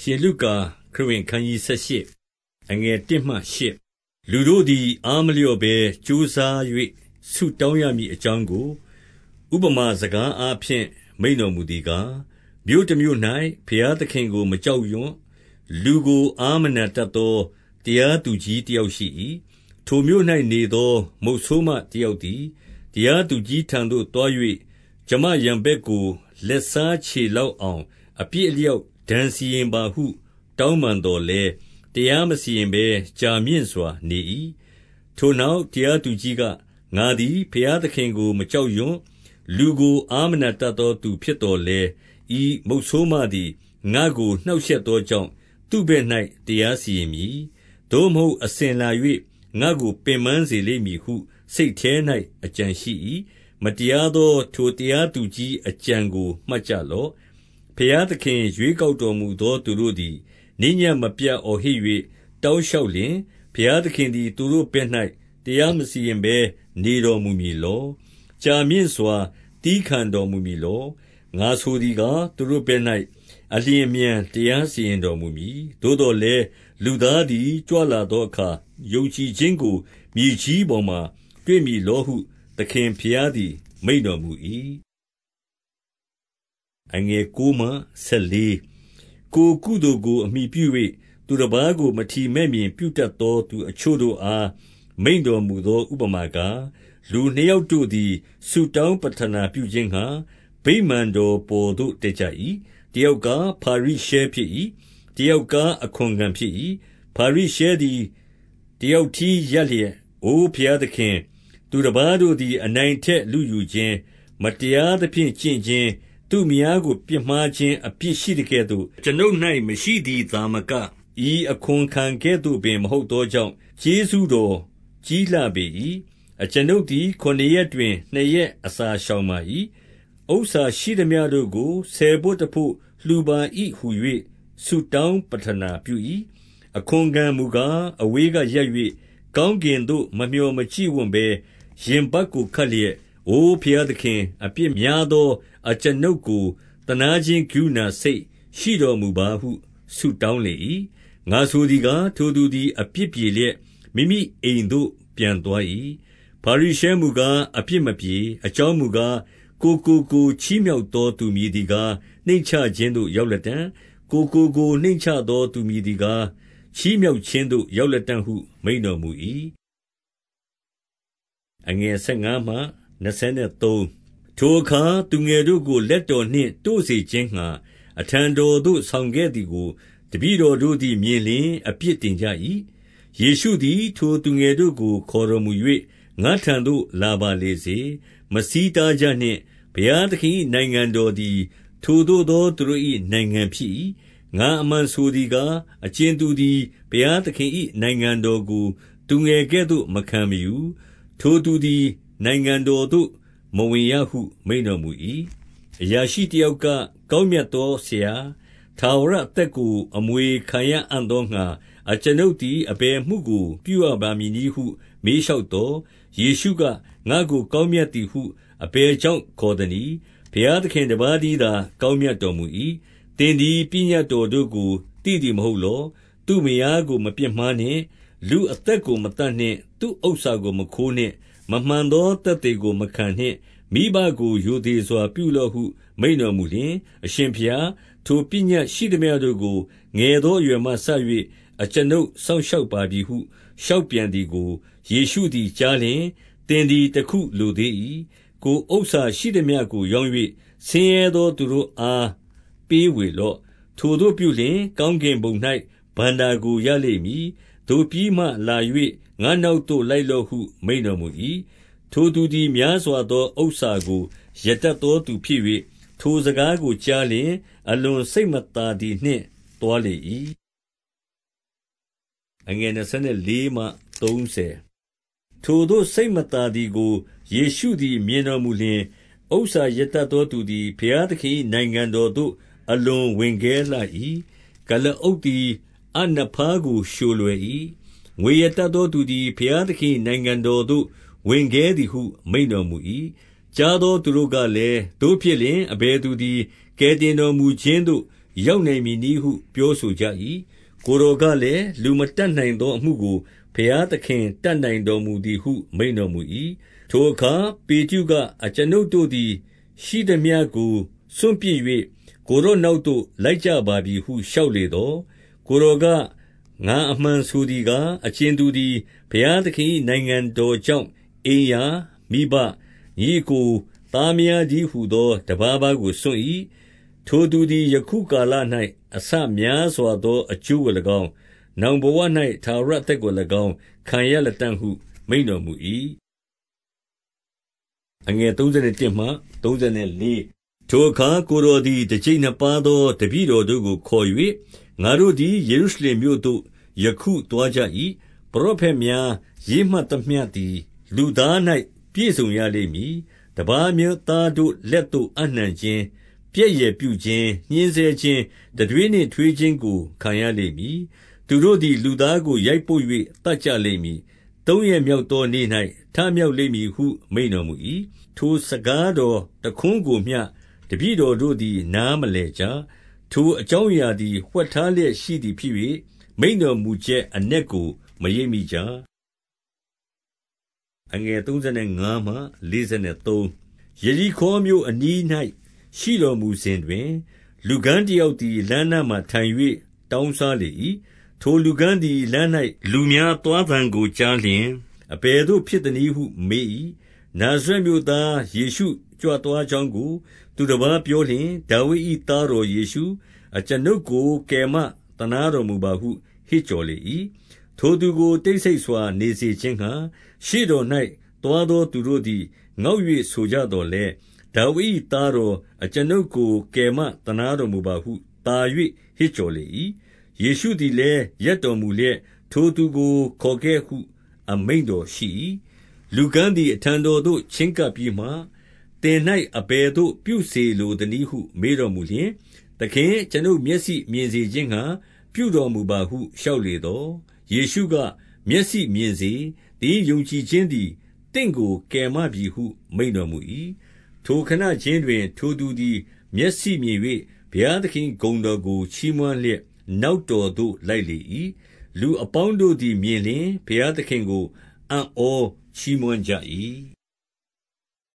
ရှင်လုကာခရစ်ဝင်ခန်းကြီး78အငယ်1မှ8လူတို့သည် အားမလျော့ဘဲကြိုးစား၍ဆုတောင်းရမည်အကြောင်းကို ဥပမာစကားအားဖြင့်မိန်တော်မူသည်ကားမြို့တစ်မြို့၌ဘုရားသခင်ကို မကြောက်ရွံ့လူကိုအားမနာတတ်သောတရားသူကြီးတယောက်ရှိ၏ထိုမြို့၌နေသော မုတ်ဆိုးမတယောက်သည်တရားသူကြီးထံသို့တွား၍ကျမရံဘက်ကိုလက်စားခြေလောက်အောင် အပြည့်အလျောက် ဒဏ်စီရင်ပါဟု တောင်းပန်သော်လည်း၊တရားမစီရင်ဘဲ ကြာမြင့်စွာနေ၏။ထိုနောက် တရားသူကြီးက၊ငါသည် ဘုရားသခင်ကို မကြောက်ရွံ့၊လူကို အားမနာတတ်သောသူ ဖြစ်သော်လည်း၊ဤမုတ်ဆိုးမသည် ငါ့ကို နှောင့်ရှက်သောကြောင့် သူ့ဘက်၌တရားစီရင်မည်။သို့မဟုတ် အစဉ်လာ၍ငါ့ကို ပင်ပန်းစေလိမ့်မည်ဟု စိတ်ထဲ၌အကြံရှိ၏။မတရားသော ထိုတရားသူကြီးအကြံကို မှတ်ကြလော့။ ဘုရားသခင် ရွေးကောက်တော်မူသော သူတို့သည် နေ့ညဉ့်မပြတ် အော်ဟစ်၍တောင်းလျှောက်လျှင်၊ဘုရားသခင်သည် သူတို့ဘက်၌တရားမစီရင်ဘဲ နေတော်မူမည်လော။ကြာမြင့်စွာ သည်းခံတော်မူမည်လော။ငါဆိုသည်ကား၊သူတို့ဘက်၌အလျင်အမြန် တရားစီရင်တော်မူမည်။သို့သော်လည်း လူသားသည် ကြွလာသောအခါ ယုံကြည်ခြင်းကို မြေကြီးပေါ်မှာ တွေ့မည်လောဟု သခင်ဘုရားသည် မိန့်တော်မူ၏။ ကိုယ်ကုသိုလ်ကိုအမှီပြု၍သူတပါးကိုမထီမဲ့မြင်ပြုတတ်သောသူအချို့တို့အားမိန့်တော်မူသောဥပမာကား၊လူနှစ်ယောက်တို့သည်ဆုတောင်းပဌနာပြုခြင်းငှါဗိမာန်တော်ပေါ်သို့တက်ကြ၏။တယောက်ကားဖာရိရှဲဖြစ်၏။တယောက်ကားအခွန်ခံဖြစ်၏။ဖာရိရှဲသည်တယောက်တည်းရပ်လျက်၊အိုဘုရားသခင်၊သူတပါးတို့သည်အနိုင်အထက်လုယူခြင်း၊မတရားသဖြင့်ကျင့်ခြင်း၊ သူ့မယားကို ပြစ်မှားခြင်းအပြစ်ရှိသကဲ့သို့အကျွန်ုပ်၌မရှိသည်သာမက၊ဤအခွန်ခံကဲ့သို့ပင် မဟုတ်သောကြောင့် ကျေးဇူးတော်ကြီးလှပေ၏။အကျွန်ုပ်သည် ခုနစ်ရက်တွင် နှစ်ရက်အစာရှောင်ပါ၏။ဥစ္စာရှိသမျှတို့ကို ဆယ်ဘို့တဘို့ လှူပါ၏ဟူ၍ဆုတောင်းပဌနာပြု၏။အခွန်ခံမူကား၊အဝေးကရပ်၍ကောင်းကင်သို့ မမျှော်မကြည့်ဝံ့ဘဲ ရင်ပတ်ကိုခတ်လျက်၊ အိုဘုရားသခင်၊အပြစ်များသော အကျွန်ုပ်ကို သနားခြင်းကရုဏာစိတ်ရှိတော်မူပါဟု ဆုတောင်းလေ၏။ငါဆိုသည်ကား၊ထိုသူသည် အပြစ်ပြေလျက် မိမိအိမ်သို့ ပြန်သွား၏။ဖာရိရှဲမူကား အပြစ်မပြေ။အကြောင်းမူကား၊ကိုယ်ကိုကိုယ် ချီးမြှောက်သောသူမည်သည်ကား နှိမ့်ချခြင်းသို့ ရောက်လတံ့။ကိုယ်ကိုကိုယ် နှိမ့်ချသောသူမည်သည်ကား ချီးမြှောက်ခြင်းသို့ ရောက်လတံ့ဟု မိန့်တော်မူ၏။ ထိုအခါသူငယ်တို့ကို လက်တော်နှင့်တို့စေခြင်းငှါ အထံတော်သို့ ဆောင်ခဲ့သည်ကို တပည့်တော်တို့သည် မြင်လျှင် အပြစ်တင်ကြ၏။ယေရှုသည် ထိုသူငယ်တို့ကို ခေါ်တော်မူ၍၊ငါ့ထံသို့ လာပါလေစေ။မဆီးတားကြနှင့်။ဘုရားသခင်၏နိုင်ငံတော်သည် ထိုသို့သော သူတို့၏နိုင်ငံဖြစ်၏။ငါအမှန်ဆိုသည်ကား၊အကြင်သူသည် ဘုရားသခင်၏နိုင်ငံတော်ကို သူငယ်ကဲ့သို့ မခံမယူ။ထိုသူသည် နိုင်ငံတော်သို့ မဝင်ရဟု မိန့်တော်မူ၏။အရာရှိတယောက်က၊ကောင်းမြတ်သောဆရာ၊ထာဝရအသက်ကို အမွေခံရအံ့သောငှါ အကျွန်ုပ်သည် အဘယ်အမှုကို ပြုရပါမည်နည်းဟု မေးလျှောက်သော်၊ယေရှုက၊ငါ့ကို ကောင်းမြတ်သည်ဟု အဘယ်ကြောင့်ခေါ်သနည်း။ဘုရားသခင်တပါးတည်းသာ ကောင်းမြတ်တော်မူ၏။သင်သည် ပညတ်တော်တို့ကို သိသည်မဟုတ်လော။သူ့မယားကို မပြစ်မှားနှင့်။လူအသက်ကို မသတ်နှင့်။သူ့ဥစ္စာကို မခိုးနှင့်။ မမှန်သောသက်သေကို မခံနှင့်။မိဘကိုရိုသေစွာ ပြုလော့ဟု မိန့်တော်မူလျှင်၊အရှင်ဘုရား၊ထိုပညတ်ရှိသမျှတို့ကို ငယ်သောအရွယ်မှစ၍အကျွန်ုပ်စောင့်ရှောက်ပါပြီဟု လျှောက်ပြန်သည်ကို ယေရှုသည်ကြားလျှင်၊သင်သည် တခုလိုသေး၏။ကိုယ်ဥစ္စာရှိသမျှကို ရောင်း၍ဆင်းရဲသောသူတို့အား ပေးဝေလော့။ထိုသို့ပြုလျှင် ကောင်းကင်ဘုံ၌ဘဏ္ဍာကို ရလိမ့်မည်။ သို့ပြီးမှလာ၍ငါ့နောက်သို့ လိုက်လော့ဟု မိန့်တော်မူ၏။ထိုသူသည် များစွာသောဥစ္စာကို ရတတ်သောသူဖြစ်၍၊ထိုစကားကိုကြားလျှင် အလွန်စိတ်မသာသည်နှင့် သွားလေ၏။ထိုသို့စိတ်မသာသည်ကို ယေရှုသည် မြင်တော်မူလျှင်၊ဥစ္စာရတတ်သောသူသည် ဘုရားသခင်၏နိုင်ငံတော်သို့ အလွန်ဝင်ခဲလှ၏။ကုလားအုပ်သည် အပ်နဖားကို လျှိုလွယ်၏။ငွေရတတ်သောသူသည် ဘုရားသခင်၏နိုင်ငံတော်သို့ ဝင်ခဲသည်ဟု မိန့်တော်မူ၏။ကြားသောသူတို့ကလည်း၊သို့ဖြစ်လျှင် အဘယ်သူသည် ကယ်တင်တော်မူခြင်းသို့ ရောက်နိုင်မည်နည်းဟု ပြောဆိုကြ၏။ကိုယ်တော်ကလည်း၊လူမတတ်နိုင်သောအမှုကို ဘုရားသခင်တတ်နိုင်တော်မူသည်ဟု မိန့်တော်မူ၏။ထိုအခါ ပေတရုက၊အကျွန်ုပ်တို့သည် ရှိသမျှကို စွန့်ပစ်၍ကိုယ်တော်နောက်သို့ လိုက်ကြပါပြီဟု လျှောက်လေသော်၊ ကိုယ်တော်က၊ငါအမှန်ဆိုသည်ကား၊အကြင်သူသည် ဘုရားသခင်၏နိုင်ငံတော်ကြောင့် အိမ်ရာ၊မိဘ၊ညီအစ်ကို၊သားမယားတည်းဟူသော တပါးပါးကို စွန့်၏။ထိုသူသည် ယခုကာလ၌အဆများစွာသော အကျိုးကို၎င်း၊နောင်ဘဝ၌ထာဝရအသက်ကို၎င်း ခံရလတံ့ဟု မိန့်တော်မူ၏။ထိုအခါ ကိုယ်တော်သည် တကျိပ်နှစ်ပါးသော တပည့်တော်တို့ကိုခေါ်၍၊ ငါတို့သည် ယေရုရှလင်မြို့သို့ ယခုသွားကြ၏။ပရောဖက်များရေးမှတ်သမျှသည် လူသား၌ပြည့်စုံရလိမ့်မည်။တပါးအမျိုးသားတို့လက်သို့ အပ်နှံခြင်း၊ပြက်ယယ်ပြုခြင်း၊ညှဉ်းဆဲခြင်း၊တံတွေးနှင့်ထွေးခြင်းကို ခံရလိမ့်မည်။သူတို့သည် လူသားကို ရိုက်ပုတ်၍သတ်ကြလိမ့်မည်။သုံးရက်မြောက်သောနေ့၌ထမြောက်လိမ့်မည်ဟု မိန့်တော်မူ၏။ထိုစကားတော်တခွန်းကိုမျှ တပည့်တော်တို့သည် နားမလည်ကြ။ ထိုအကြောင်းအရာသည် ဝှက်ထားလျက်ရှိသည်ဖြစ်၍မိန့်တော်မူချက်အနက်ကို မရိပ်မိကြ။ယေရိခေါမြို့အနီး၌ရှိတော်မူစဉ်တွင်၊လူကန်းတယောက်သည် လမ်းနားမှာထိုင်၍တောင်းစားလေ၏။ထိုလူကန်းသည် လမ်း၌လူများသွားသံကိုကြားလျှင်၊အဘယ်သို့ဖြစ်သနည်းဟု မေး၏။ နာဇရက်မြို့သားယေရှုကြွသွားကြောင်းကို သူတပါးပြောလျှင်၊ဒါဝိဒ်၏သားတော်ယေရှု၊အကျွန်ုပ်ကို ကယ်မသနားတော်မူပါဟု ဟစ်ကြော်လေ၏။ထိုသူကို တိတ်ဆိတ်စွာနေစေခြင်းငှါ ရှေ့တော်၌သွားသောသူတို့သည် ငေါက်၍ဆိုကြသော်လည်း၊ဒါဝိဒ်၏သားတော်၊အကျွန်ုပ်ကို ကယ်မသနားတော်မူပါဟု သာ၍ဟစ်ကြော်လေ၏။ယေရှုသည်လည်း ရပ်တော်မူလျက်၊ထိုသူကို ခေါ်ခဲ့ဟု အမိန့်တော်ရှိ၏။ လူကန်းသည် အထံတော်သို့ ချဉ်းကပ်ပြီးမှ၊သင်၌အဘယ်သို့ ပြုစေလိုသနည်းဟု မေးတော်မူလျှင်၊သခင်၊အကျွန်ုပ်မျက်စိမြင်စေခြင်းငှါ ပြုတော်မူပါဟု လျှောက်လေသော်၊ယေရှုက၊မျက်စိမြင်စေ။သင်၏ယုံကြည်ခြင်းသည် သင့်ကို ကယ်မပြီဟု မိန့်တော်မူ၏။ထိုခဏခြင်းတွင် ထိုသူသည် မျက်စိမြင်၍ဘုရားသခင်၏ဂုဏ်တော်ကို ချီးမွမ်းလျက် နောက်တော်သို့ လိုက်လေ၏။လူအပေါင်းတို့သည် မြင်လျှင် ဘုရားသခင်ကို အံ့ဩ ချီးမွမ်းကြ၏။